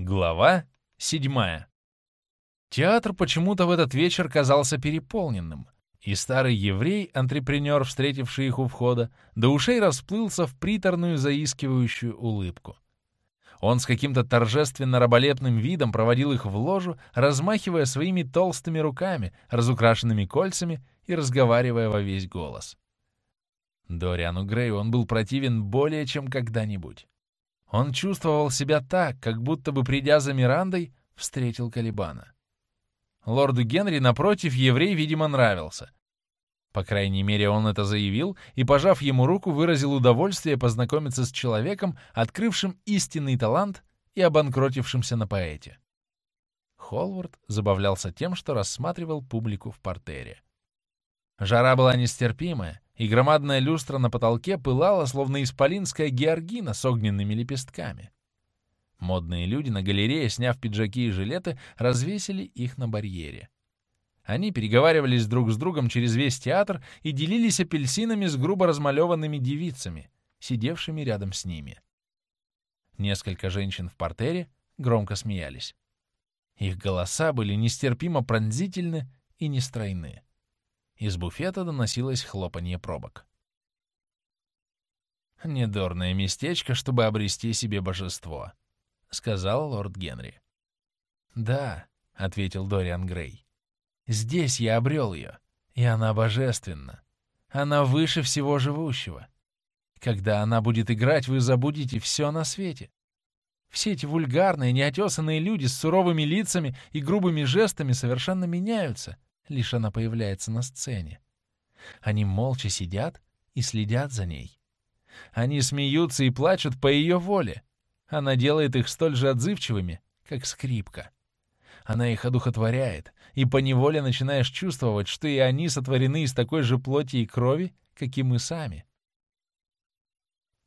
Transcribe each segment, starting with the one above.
Глава седьмая. Театр почему-то в этот вечер казался переполненным, и старый еврей-антрепренер, встретивший их у входа, до ушей расплылся в приторную заискивающую улыбку. Он с каким-то торжественно-раболепным видом проводил их в ложу, размахивая своими толстыми руками, разукрашенными кольцами и разговаривая во весь голос. Дориану Грею он был противен более чем когда-нибудь. Он чувствовал себя так, как будто бы, придя за Мирандой, встретил Калибана. Лорду Генри, напротив, еврей, видимо, нравился. По крайней мере, он это заявил и, пожав ему руку, выразил удовольствие познакомиться с человеком, открывшим истинный талант и обанкротившимся на поэте. Холвард забавлялся тем, что рассматривал публику в портере. Жара была нестерпимая, и громадная люстра на потолке пылала, словно исполинская георгина с огненными лепестками. Модные люди на галерее, сняв пиджаки и жилеты, развесили их на барьере. Они переговаривались друг с другом через весь театр и делились апельсинами с грубо размалеванными девицами, сидевшими рядом с ними. Несколько женщин в портере громко смеялись. Их голоса были нестерпимо пронзительны и нестройны. Из буфета доносилось хлопанье пробок. «Недорное местечко, чтобы обрести себе божество», — сказал лорд Генри. «Да», — ответил Дориан Грей. «Здесь я обрел ее, и она божественна. Она выше всего живущего. Когда она будет играть, вы забудете все на свете. Все эти вульгарные, неотесанные люди с суровыми лицами и грубыми жестами совершенно меняются — лишь она появляется на сцене. Они молча сидят и следят за ней. Они смеются и плачут по ее воле. Она делает их столь же отзывчивыми, как скрипка. Она их одухотворяет, и поневоле начинаешь чувствовать, что и они сотворены из такой же плоти и крови, как и мы сами.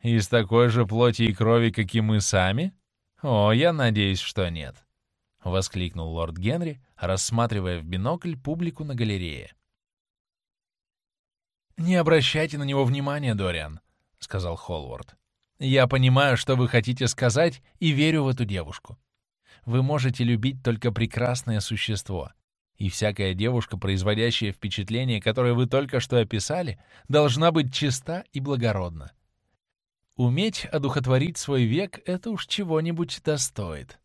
«Из такой же плоти и крови, как и мы сами? О, я надеюсь, что нет», — воскликнул лорд Генри, рассматривая в бинокль публику на галерее. «Не обращайте на него внимания, Дориан», — сказал Холвард. «Я понимаю, что вы хотите сказать, и верю в эту девушку. Вы можете любить только прекрасное существо, и всякая девушка, производящая впечатление, которое вы только что описали, должна быть чиста и благородна. Уметь одухотворить свой век — это уж чего-нибудь достоит.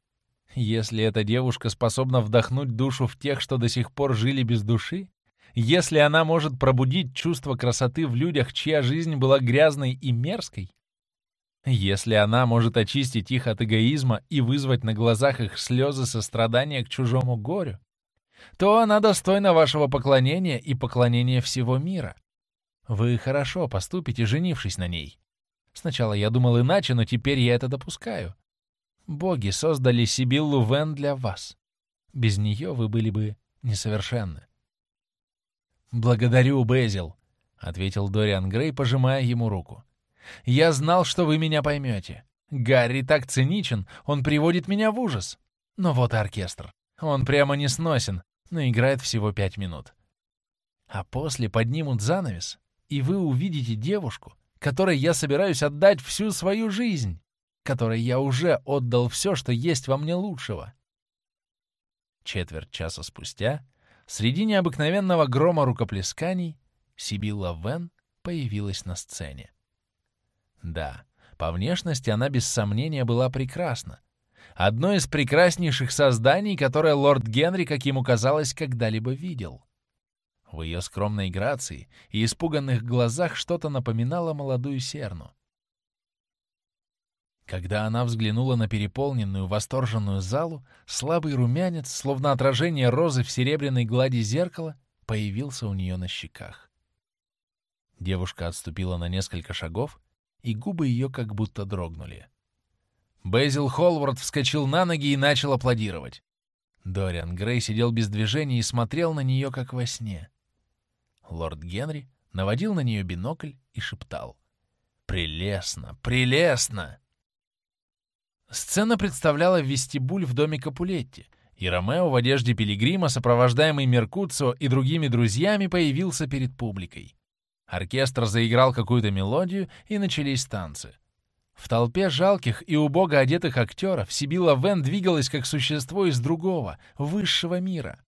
Если эта девушка способна вдохнуть душу в тех, что до сих пор жили без души, если она может пробудить чувство красоты в людях, чья жизнь была грязной и мерзкой, если она может очистить их от эгоизма и вызвать на глазах их слезы сострадания к чужому горю, то она достойна вашего поклонения и поклонения всего мира. Вы хорошо поступите, женившись на ней. Сначала я думал иначе, но теперь я это допускаю. Боги создали Сибиллу Вен для вас. Без нее вы были бы несовершенны. «Благодарю, Безил», — ответил Дориан Грей, пожимая ему руку. «Я знал, что вы меня поймете. Гарри так циничен, он приводит меня в ужас. Но вот оркестр. Он прямо не сносен, но играет всего пять минут. А после поднимут занавес, и вы увидите девушку, которой я собираюсь отдать всю свою жизнь которой я уже отдал все, что есть во мне лучшего. Четверть часа спустя, среди необыкновенного грома рукоплесканий, Сибилла Вен появилась на сцене. Да, по внешности она без сомнения была прекрасна. Одно из прекраснейших созданий, которое лорд Генри, как ему казалось, когда-либо видел. В ее скромной грации и испуганных глазах что-то напоминало молодую серну. Когда она взглянула на переполненную, восторженную залу, слабый румянец, словно отражение розы в серебряной глади зеркала, появился у нее на щеках. Девушка отступила на несколько шагов, и губы ее как будто дрогнули. Безил Холвард вскочил на ноги и начал аплодировать. Дориан Грей сидел без движения и смотрел на нее, как во сне. Лорд Генри наводил на нее бинокль и шептал. «Прелестно! Прелестно!» Сцена представляла вестибуль в доме Капулетти, и Ромео в одежде пилигрима, сопровождаемый Меркуцио и другими друзьями, появился перед публикой. Оркестр заиграл какую-то мелодию, и начались танцы. В толпе жалких и убого одетых актеров Сибила Вен двигалась как существо из другого, высшего мира.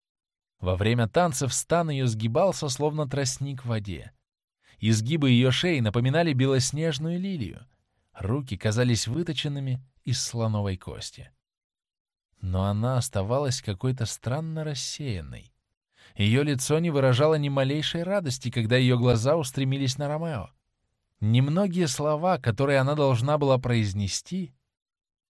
Во время танцев стан ее сгибался, словно тростник в воде. Изгибы ее шеи напоминали белоснежную лилию. Руки казались выточенными из слоновой кости. Но она оставалась какой-то странно рассеянной. Ее лицо не выражало ни малейшей радости, когда ее глаза устремились на Ромео. Немногие слова, которые она должна была произнести.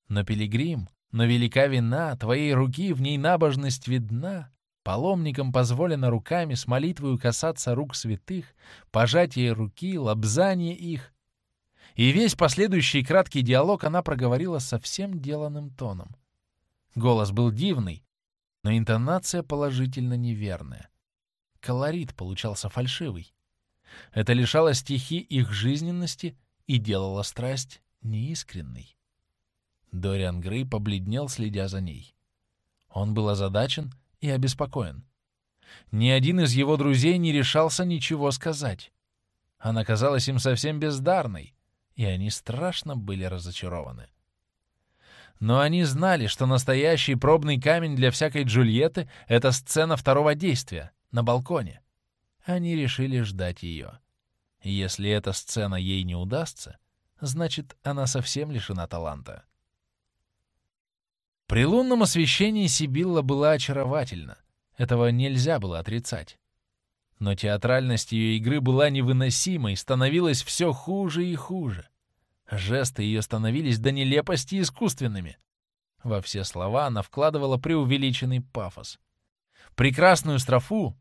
Но, пилигрим, но велика вина, твоей руки в ней набожность видна. Паломникам позволено руками с молитвою касаться рук святых, пожать ей руки, лобзание их. И весь последующий краткий диалог она проговорила совсем деланным тоном. Голос был дивный, но интонация положительно неверная. Колорит получался фальшивый. Это лишало стихи их жизненности и делало страсть неискренной. Дориан Грей побледнел, следя за ней. Он был озадачен и обеспокоен. Ни один из его друзей не решался ничего сказать. Она казалась им совсем бездарной, и они страшно были разочарованы. Но они знали, что настоящий пробный камень для всякой Джульетты — это сцена второго действия, на балконе. Они решили ждать ее. Если эта сцена ей не удастся, значит, она совсем лишена таланта. При лунном освещении Сибилла была очаровательна. Этого нельзя было отрицать. Но театральность ее игры была невыносимой, становилась все хуже и хуже. Жесты ее становились до нелепости искусственными. Во все слова она вкладывала преувеличенный пафос. Прекрасную строфу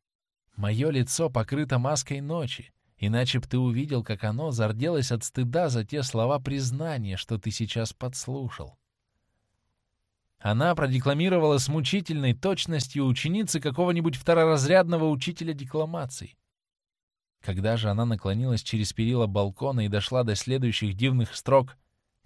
Мое лицо покрыто маской ночи, иначе б ты увидел, как оно зарделось от стыда за те слова признания, что ты сейчас подслушал. Она продекламировала с мучительной точностью ученицы какого-нибудь второразрядного учителя декламаций. Когда же она наклонилась через перила балкона и дошла до следующих дивных строк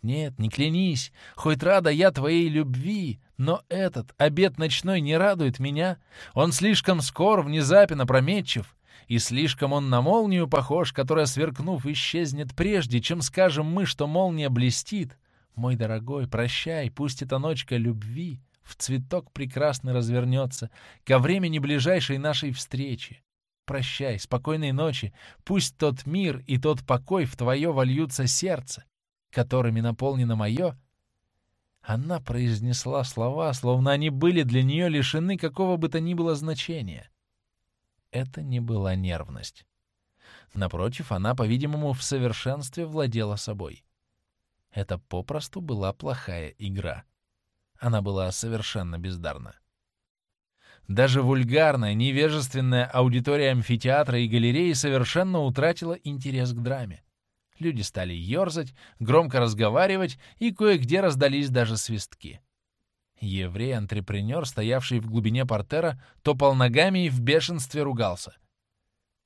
«Нет, не клянись, хоть рада я твоей любви, но этот обед ночной не радует меня. Он слишком скор, внезапен, опрометчив, и слишком он на молнию похож, которая, сверкнув, исчезнет прежде, чем скажем мы, что молния блестит. Мой дорогой, прощай, пусть эта ночка любви в цветок прекрасно развернется ко времени ближайшей нашей встречи. Прощай, спокойной ночи, пусть тот мир и тот покой в твое вольются сердце, которыми наполнено мое — она произнесла слова, словно они были для нее лишены какого бы то ни было значения. Это не была нервность. Напротив, она, по-видимому, в совершенстве владела собой. Это попросту была плохая игра. Она была совершенно бездарна. Даже вульгарная, невежественная аудитория амфитеатра и галереи совершенно утратила интерес к драме. Люди стали ерзать, громко разговаривать, и кое-где раздались даже свистки. Еврей-антрепренер, стоявший в глубине портера, топал ногами и в бешенстве ругался.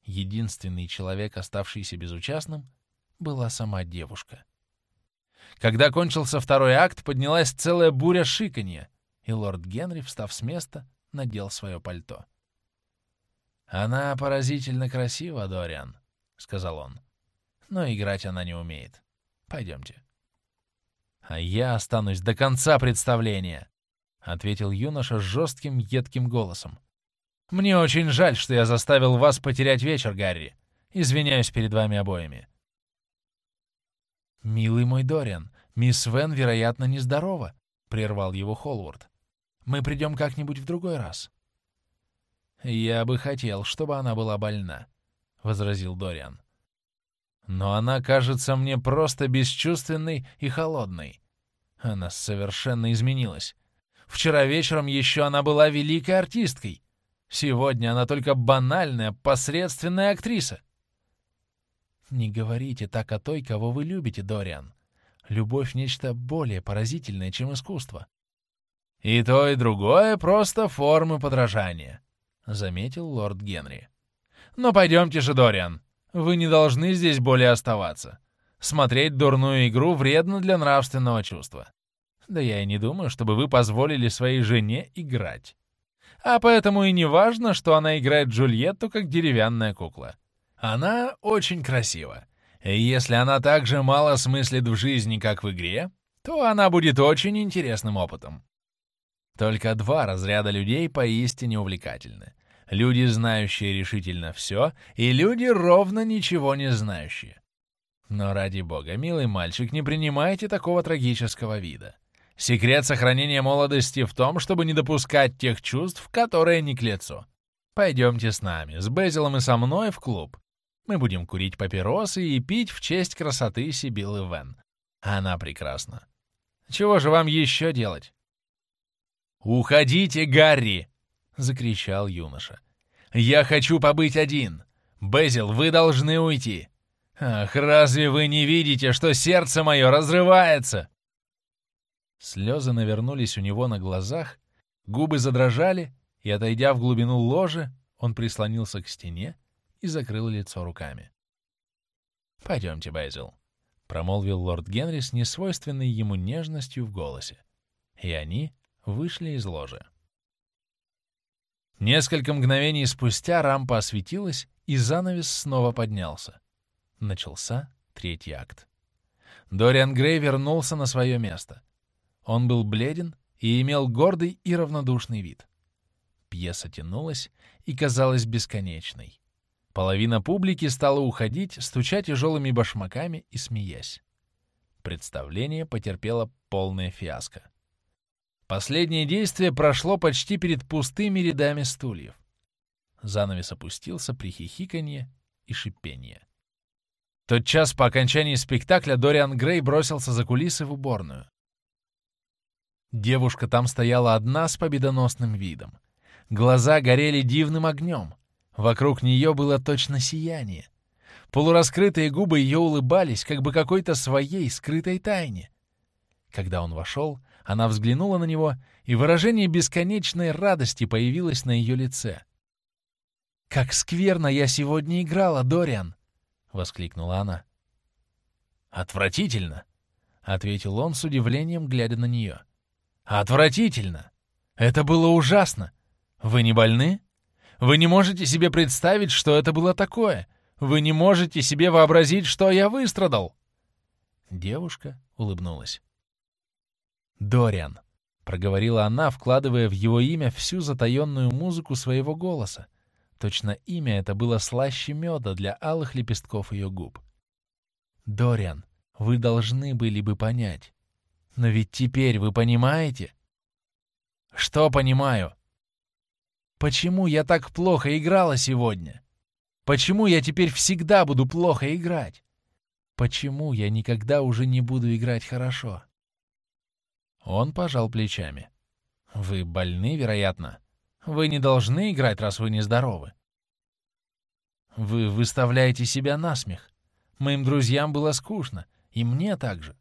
Единственный человек, оставшийся безучастным, была сама девушка. Когда кончился второй акт, поднялась целая буря шиканья, и лорд Генри, встав с места, надел свое пальто. «Она поразительно красива, Дориан», — сказал он но играть она не умеет. Пойдемте. «А я останусь до конца представления», — ответил юноша жестким, едким голосом. «Мне очень жаль, что я заставил вас потерять вечер, Гарри. Извиняюсь перед вами обоими». «Милый мой Дориан, мисс Вен, вероятно, нездорова», — прервал его Холвард. «Мы придем как-нибудь в другой раз». «Я бы хотел, чтобы она была больна», — возразил Дориан. Но она кажется мне просто бесчувственной и холодной. Она совершенно изменилась. Вчера вечером еще она была великой артисткой. Сегодня она только банальная, посредственная актриса. Не говорите так о той, кого вы любите, Дориан. Любовь — нечто более поразительное, чем искусство. И то, и другое — просто формы подражания, — заметил лорд Генри. Но пойдемте же, Дориан. Вы не должны здесь более оставаться. Смотреть дурную игру вредно для нравственного чувства. Да я и не думаю, чтобы вы позволили своей жене играть. А поэтому и не важно, что она играет Джульетту как деревянная кукла. Она очень красива. И если она так же мало смыслит в жизни, как в игре, то она будет очень интересным опытом. Только два разряда людей поистине увлекательны. Люди, знающие решительно все, и люди, ровно ничего не знающие. Но ради бога, милый мальчик, не принимайте такого трагического вида. Секрет сохранения молодости в том, чтобы не допускать тех чувств, которые не к лицу. Пойдемте с нами, с Безилом и со мной в клуб. Мы будем курить папиросы и пить в честь красоты Сибилы Вен. Она прекрасна. Чего же вам еще делать? «Уходите, Гарри!» — закричал юноша. «Я хочу побыть один! Безил, вы должны уйти! Ах, разве вы не видите, что сердце мое разрывается?» Слезы навернулись у него на глазах, губы задрожали, и, отойдя в глубину ложи, он прислонился к стене и закрыл лицо руками. «Пойдемте, Безил», — промолвил лорд Генри с несвойственной ему нежностью в голосе. И они вышли из ложи. Несколько мгновений спустя рампа осветилась, и занавес снова поднялся. Начался третий акт. Дориан Грей вернулся на свое место. Он был бледен и имел гордый и равнодушный вид. Пьеса тянулась и казалась бесконечной. Половина публики стала уходить, стуча тяжелыми башмаками и смеясь. Представление потерпело полное фиаско. Последнее действие прошло почти перед пустыми рядами стульев. Занавес опустился при хихиканье и шипенье. Тот час по окончании спектакля Дориан Грей бросился за кулисы в уборную. Девушка там стояла одна с победоносным видом. Глаза горели дивным огнем. Вокруг нее было точно сияние. Полураскрытые губы ее улыбались, как бы какой-то своей скрытой тайне. Когда он вошел, она взглянула на него, и выражение бесконечной радости появилось на ее лице. «Как скверно я сегодня играла, Дориан!» — воскликнула она. «Отвратительно!» — ответил он с удивлением, глядя на нее. «Отвратительно! Это было ужасно! Вы не больны? Вы не можете себе представить, что это было такое! Вы не можете себе вообразить, что я выстрадал!» Девушка улыбнулась. «Дориан», — проговорила она, вкладывая в его имя всю затаенную музыку своего голоса. Точно имя это было слаще меда для алых лепестков ее губ. «Дориан, вы должны были бы понять. Но ведь теперь вы понимаете?» «Что понимаю?» «Почему я так плохо играла сегодня? Почему я теперь всегда буду плохо играть? Почему я никогда уже не буду играть хорошо?» Он пожал плечами. «Вы больны, вероятно. Вы не должны играть, раз вы нездоровы. Вы выставляете себя на смех. Моим друзьям было скучно, и мне также».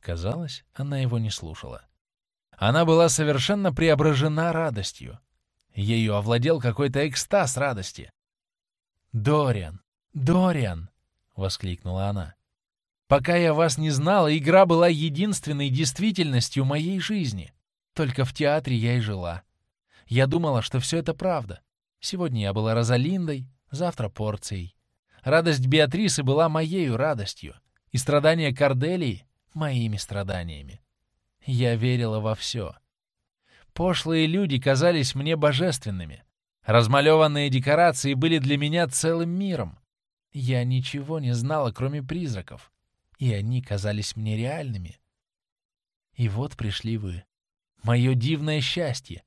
Казалось, она его не слушала. Она была совершенно преображена радостью. Ею овладел какой-то экстаз радости. «Дориан! Дориан!» — воскликнула она. Пока я вас не знала, игра была единственной действительностью моей жизни. Только в театре я и жила. Я думала, что все это правда. Сегодня я была Розалиндой, завтра порцией. Радость Беатрисы была моею радостью, и страдания Корделии — моими страданиями. Я верила во все. Пошлые люди казались мне божественными. Размалеванные декорации были для меня целым миром. Я ничего не знала, кроме призраков и они казались мне реальными. И вот пришли вы, мое дивное счастье,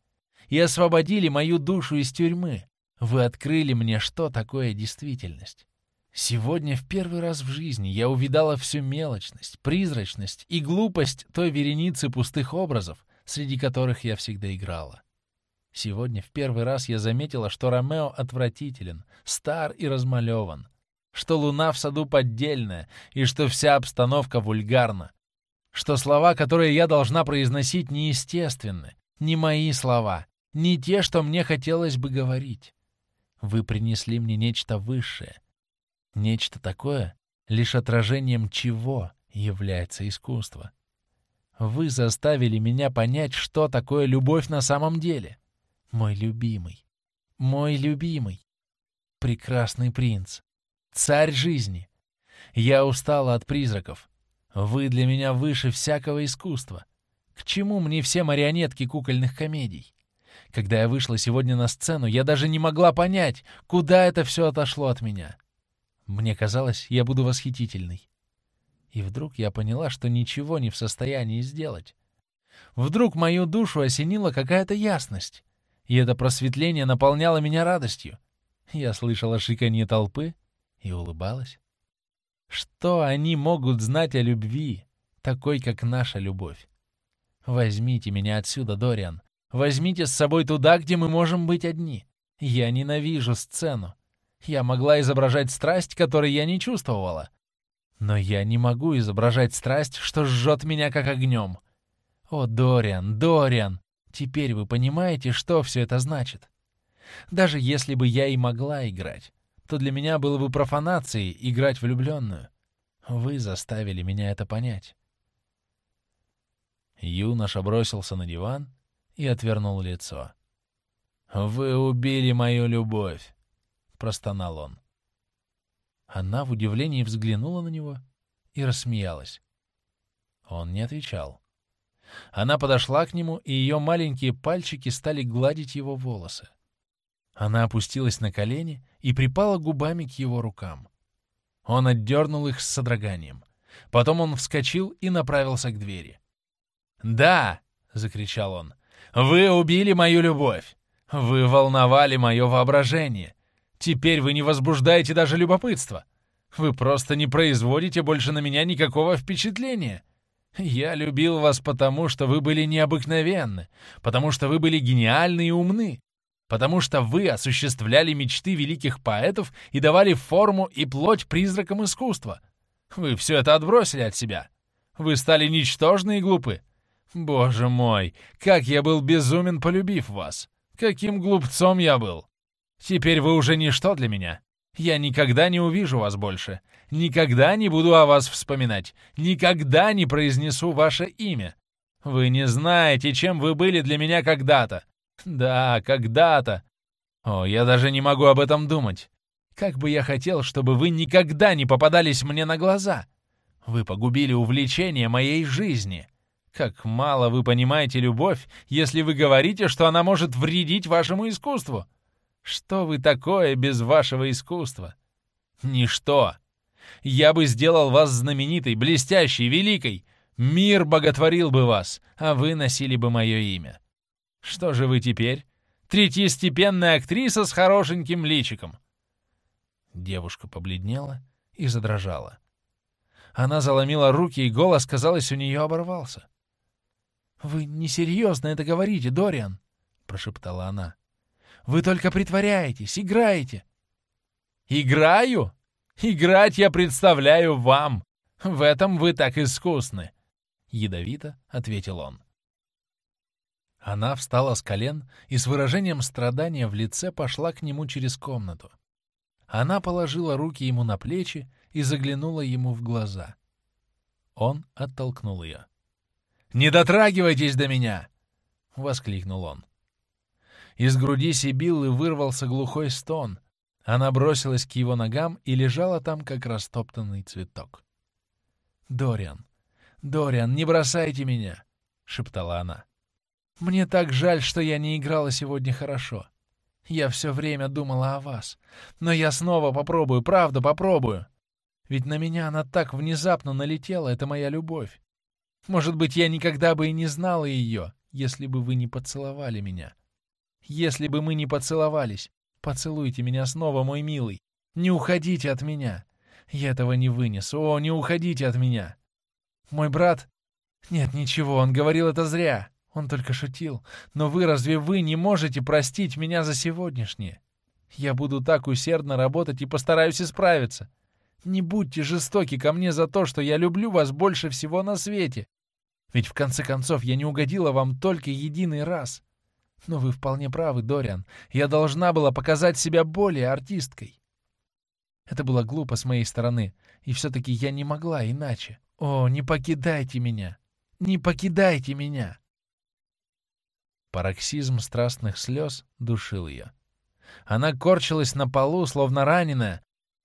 и освободили мою душу из тюрьмы. Вы открыли мне, что такое действительность. Сегодня в первый раз в жизни я увидала всю мелочность, призрачность и глупость той вереницы пустых образов, среди которых я всегда играла. Сегодня в первый раз я заметила, что Ромео отвратителен, стар и размалеван, что луна в саду поддельная и что вся обстановка вульгарна, что слова, которые я должна произносить, неестественны, не мои слова, не те, что мне хотелось бы говорить. Вы принесли мне нечто высшее, нечто такое, лишь отражением чего является искусство. Вы заставили меня понять, что такое любовь на самом деле. Мой любимый, мой любимый, прекрасный принц, царь жизни. Я устала от призраков. Вы для меня выше всякого искусства. К чему мне все марионетки кукольных комедий? Когда я вышла сегодня на сцену, я даже не могла понять, куда это все отошло от меня. Мне казалось, я буду восхитительной. И вдруг я поняла, что ничего не в состоянии сделать. Вдруг мою душу осенила какая-то ясность, и это просветление наполняло меня радостью. Я слышала шиканье толпы и улыбалась. Что они могут знать о любви, такой, как наша любовь? Возьмите меня отсюда, Дориан. Возьмите с собой туда, где мы можем быть одни. Я ненавижу сцену. Я могла изображать страсть, которой я не чувствовала. Но я не могу изображать страсть, что жжет меня как огнем. О, Дориан, Дориан, теперь вы понимаете, что все это значит? Даже если бы я и могла играть, то для меня было бы профанацией играть влюбленную. Вы заставили меня это понять. Юноша бросился на диван и отвернул лицо. «Вы убили мою любовь!» — простонал он. Она в удивлении взглянула на него и рассмеялась. Он не отвечал. Она подошла к нему, и ее маленькие пальчики стали гладить его волосы. Она опустилась на колени и припала губами к его рукам. Он отдернул их с содроганием. Потом он вскочил и направился к двери. «Да!» — закричал он. «Вы убили мою любовь! Вы волновали мое воображение! Теперь вы не возбуждаете даже любопытство! Вы просто не производите больше на меня никакого впечатления!» Я любил вас потому, что вы были необыкновенны, потому что вы были гениальны и умны, потому что вы осуществляли мечты великих поэтов и давали форму и плоть призракам искусства. Вы все это отбросили от себя. Вы стали ничтожны и глупы. Боже мой, как я был безумен, полюбив вас! Каким глупцом я был! Теперь вы уже ничто для меня. Я никогда не увижу вас больше. Никогда не буду о вас вспоминать. Никогда не произнесу ваше имя. Вы не знаете, чем вы были для меня когда-то. Да, когда-то. О, я даже не могу об этом думать. Как бы я хотел, чтобы вы никогда не попадались мне на глаза. Вы погубили увлечение моей жизни. Как мало вы понимаете любовь, если вы говорите, что она может вредить вашему искусству. Что вы такое без вашего искусства? Ничто. Я бы сделал вас знаменитой, блестящей, великой. Мир боготворил бы вас, а вы носили бы мое имя. Что же вы теперь? Третьестепенная актриса с хорошеньким личиком. Девушка побледнела и задрожала. Она заломила руки, и голос, казалось, у нее оборвался. «Вы несерьезно это говорите, Дориан!» — прошептала она. «Вы только притворяетесь, играете!» «Играю? Играть я представляю вам! В этом вы так искусны!» — ядовито ответил он. Она встала с колен и с выражением страдания в лице пошла к нему через комнату. Она положила руки ему на плечи и заглянула ему в глаза. Он оттолкнул ее. «Не дотрагивайтесь до меня!» — воскликнул он. Из груди Сибиллы вырвался глухой стон. Она бросилась к его ногам и лежала там, как растоптанный цветок. «Дориан! Дориан, не бросайте меня!» — шептала она. Мне так жаль, что я не играла сегодня хорошо. Я все время думала о вас. Но я снова попробую, правда попробую. Ведь на меня она так внезапно налетела, это моя любовь. Может быть, я никогда бы и не знала ее, если бы вы не поцеловали меня. Если бы мы не поцеловались, поцелуйте меня снова, мой милый. Не уходите от меня. Я этого не вынесу. О, не уходите от меня. Мой брат... Нет, ничего, он говорил это зря. Он только шутил. Но вы, разве вы не можете простить меня за сегодняшнее? Я буду так усердно работать и постараюсь исправиться. Не будьте жестоки ко мне за то, что я люблю вас больше всего на свете. Ведь в конце концов я не угодила вам только единый раз. Но вы вполне правы, Дориан. Я должна была показать себя более артисткой. Это было глупо с моей стороны, и все-таки я не могла иначе. О, не покидайте меня! Не покидайте меня! Пароксизм страстных слез душил ее. Она корчилась на полу, словно раненая,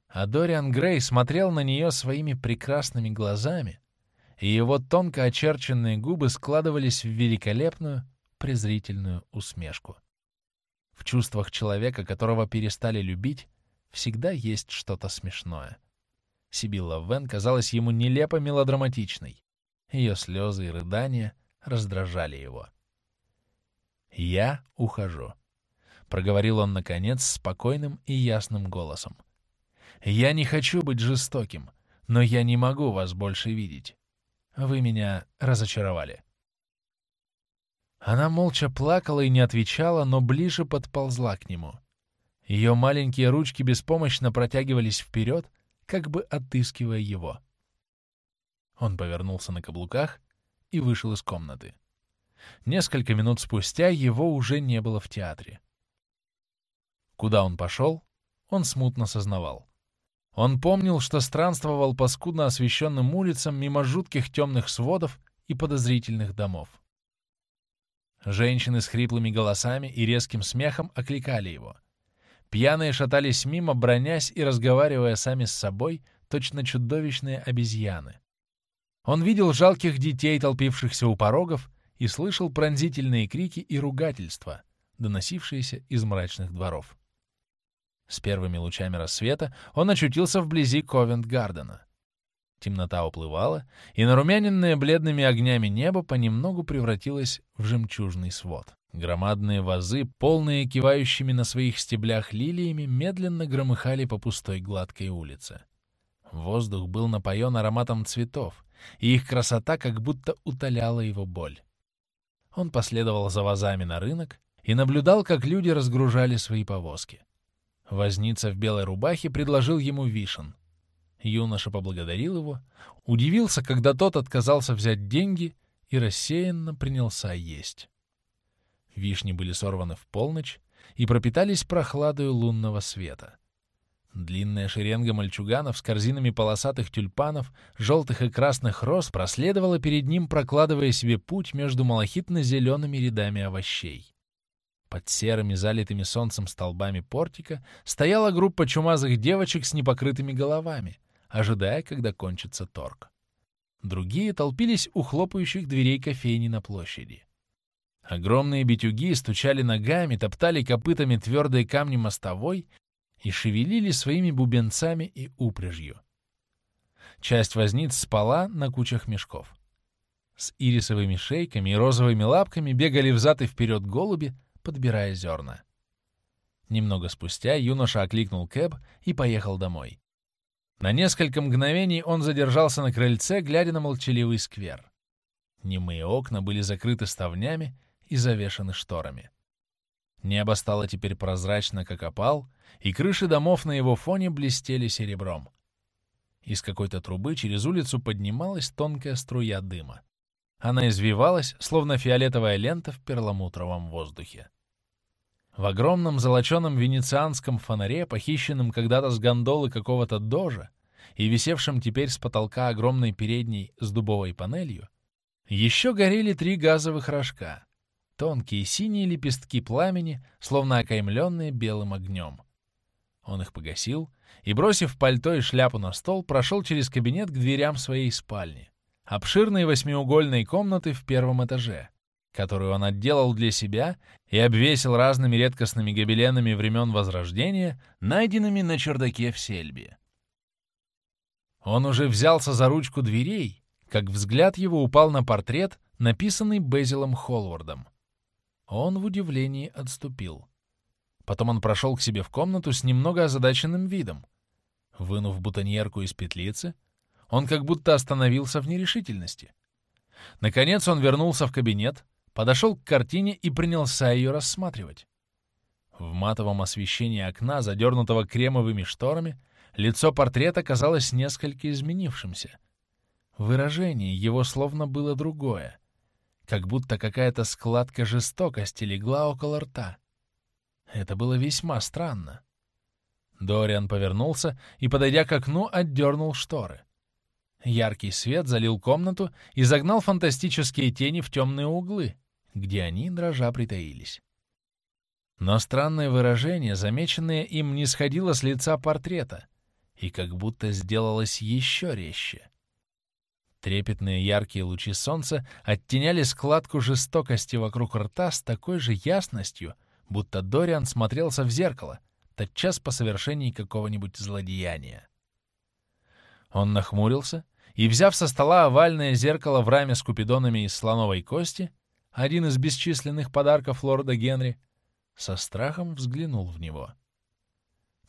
А Дориан Грей смотрел на нее своими прекрасными глазами, и его тонко очерченные губы складывались в великолепную, презрительную усмешку. В чувствах человека, которого перестали любить, всегда есть что-то смешное. Сибилла Вен казалась ему нелепо мелодраматичной. Ее слезы и рыдания раздражали его. «Я ухожу», — проговорил он, наконец, спокойным и ясным голосом. «Я не хочу быть жестоким, но я не могу вас больше видеть. Вы меня разочаровали». Она молча плакала и не отвечала, но ближе подползла к нему. Ее маленькие ручки беспомощно протягивались вперед, как бы отыскивая его. Он повернулся на каблуках и вышел из комнаты. Несколько минут спустя его уже не было в театре. Куда он пошел, он смутно сознавал. Он помнил, что странствовал по скудно освещенным улицам мимо жутких темных сводов и подозрительных домов. Женщины с хриплыми голосами и резким смехом окликали его. Пьяные шатались мимо, бронясь и разговаривая сами с собой, точно чудовищные обезьяны. Он видел жалких детей, толпившихся у порогов, и слышал пронзительные крики и ругательства, доносившиеся из мрачных дворов. С первыми лучами рассвета он очутился вблизи Ковент-Гардена. Темнота уплывала, и нарумяненное бледными огнями небо понемногу превратилось в жемчужный свод. Громадные вазы, полные кивающими на своих стеблях лилиями, медленно громыхали по пустой гладкой улице. Воздух был напоен ароматом цветов, и их красота как будто утоляла его боль. Он последовал за вазами на рынок и наблюдал, как люди разгружали свои повозки. Возница в белой рубахе предложил ему вишен. Юноша поблагодарил его, удивился, когда тот отказался взять деньги и рассеянно принялся есть. Вишни были сорваны в полночь и пропитались прохладою лунного света. Длинная шеренга мальчуганов с корзинами полосатых тюльпанов, желтых и красных роз проследовала перед ним, прокладывая себе путь между малахитно-зелеными рядами овощей. Под серыми, залитыми солнцем столбами портика стояла группа чумазых девочек с непокрытыми головами, ожидая, когда кончится торг. Другие толпились у хлопающих дверей кофейни на площади. Огромные битюги стучали ногами, топтали копытами твердые камни мостовой и шевелили своими бубенцами и упряжью. Часть возниц спала на кучах мешков. С ирисовыми шейками и розовыми лапками бегали взад и вперед голуби, подбирая зерна. Немного спустя юноша окликнул Кэб и поехал домой. На несколько мгновений он задержался на крыльце, глядя на молчаливый сквер. Немые окна были закрыты ставнями, и завешаны шторами. Небо стало теперь прозрачно, как опал, и крыши домов на его фоне блестели серебром. Из какой-то трубы через улицу поднималась тонкая струя дыма. Она извивалась, словно фиолетовая лента в перламутровом воздухе. В огромном золоченом венецианском фонаре, похищенном когда-то с гондолы какого-то дожа и висевшем теперь с потолка огромной передней с дубовой панелью, еще горели три газовых рожка, тонкие синие лепестки пламени, словно окаймленные белым огнем. Он их погасил и, бросив пальто и шляпу на стол, прошел через кабинет к дверям своей спальни, обширной восьмиугольной комнаты в первом этаже, которую он отделал для себя и обвесил разными редкостными гобеленами времен Возрождения, найденными на чердаке в Сельбе. Он уже взялся за ручку дверей, как взгляд его упал на портрет, написанный Безилом Холвардом. Он в удивлении отступил. Потом он прошел к себе в комнату с немного озадаченным видом. Вынув бутоньерку из петлицы, он как будто остановился в нерешительности. Наконец он вернулся в кабинет, подошел к картине и принялся ее рассматривать. В матовом освещении окна, задернутого кремовыми шторами, лицо портрета казалось несколько изменившимся. Выражение его словно было другое — как будто какая-то складка жестокости легла около рта. Это было весьма странно. Дориан повернулся и, подойдя к окну, отдернул шторы. Яркий свет залил комнату и загнал фантастические тени в темные углы, где они, дрожа, притаились. Но странное выражение, замеченное им, не сходило с лица портрета, и как будто сделалось еще резче. Трепетные яркие лучи солнца оттеняли складку жестокости вокруг рта с такой же ясностью, будто Дориан смотрелся в зеркало, тотчас по совершении какого-нибудь злодеяния. Он нахмурился и, взяв со стола овальное зеркало в раме с купидонами из слоновой кости, один из бесчисленных подарков лорда Генри, со страхом взглянул в него.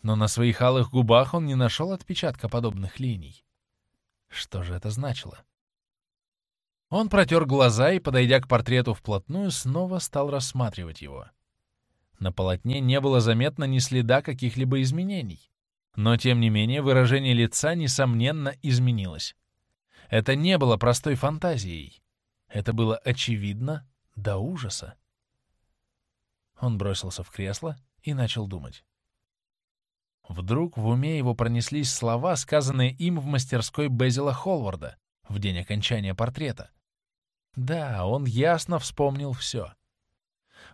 Но на своих алых губах он не нашел отпечатка подобных линий. Что же это значило? Он протер глаза и, подойдя к портрету вплотную, снова стал рассматривать его. На полотне не было заметно ни следа каких-либо изменений. Но, тем не менее, выражение лица, несомненно, изменилось. Это не было простой фантазией. Это было очевидно до ужаса. Он бросился в кресло и начал думать. Вдруг в уме его пронеслись слова, сказанные им в мастерской Безила Холварда в день окончания портрета. Да, он ясно вспомнил все.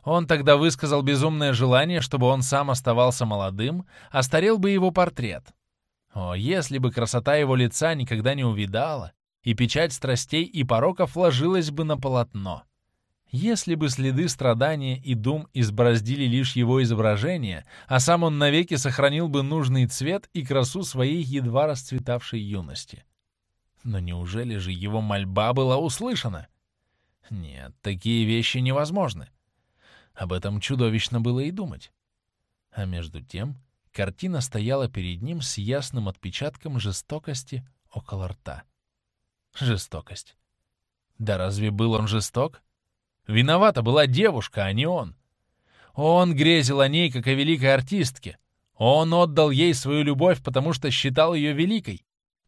Он тогда высказал безумное желание, чтобы он сам оставался молодым, а старел бы его портрет. О, если бы красота его лица никогда не увидала, и печать страстей и пороков ложилась бы на полотно. Если бы следы страдания и дум избороздили лишь его изображение, а сам он навеки сохранил бы нужный цвет и красу своей едва расцветавшей юности. Но неужели же его мольба была услышана? Нет, такие вещи невозможны. Об этом чудовищно было и думать. А между тем картина стояла перед ним с ясным отпечатком жестокости около рта. Жестокость. Да разве был он жесток? Виновата была девушка, а не он. Он грезил о ней, как о великой артистке. Он отдал ей свою любовь, потому что считал ее великой.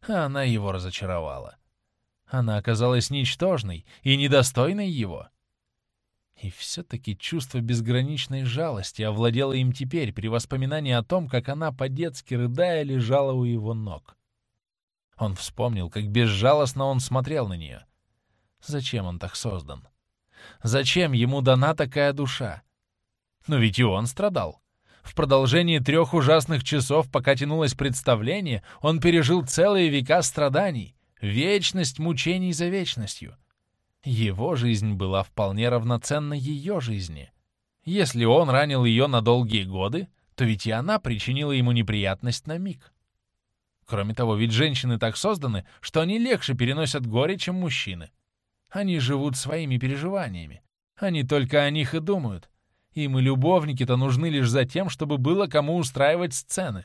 А она его разочаровала. Она оказалась ничтожной и недостойной его. И все-таки чувство безграничной жалости овладело им теперь при воспоминании о том, как она по-детски рыдая лежала у его ног. Он вспомнил, как безжалостно он смотрел на нее. Зачем он так создан? Зачем ему дана такая душа? Но ведь и он страдал. В продолжении трех ужасных часов, пока тянулось представление, он пережил целые века страданий, вечность мучений за вечностью. Его жизнь была вполне равноценна ее жизни. Если он ранил ее на долгие годы, то ведь и она причинила ему неприятность на миг. Кроме того, ведь женщины так созданы, что они легче переносят горе, чем мужчины. Они живут своими переживаниями. Они только о них и думают. Им и любовники-то нужны лишь за тем, чтобы было кому устраивать сцены.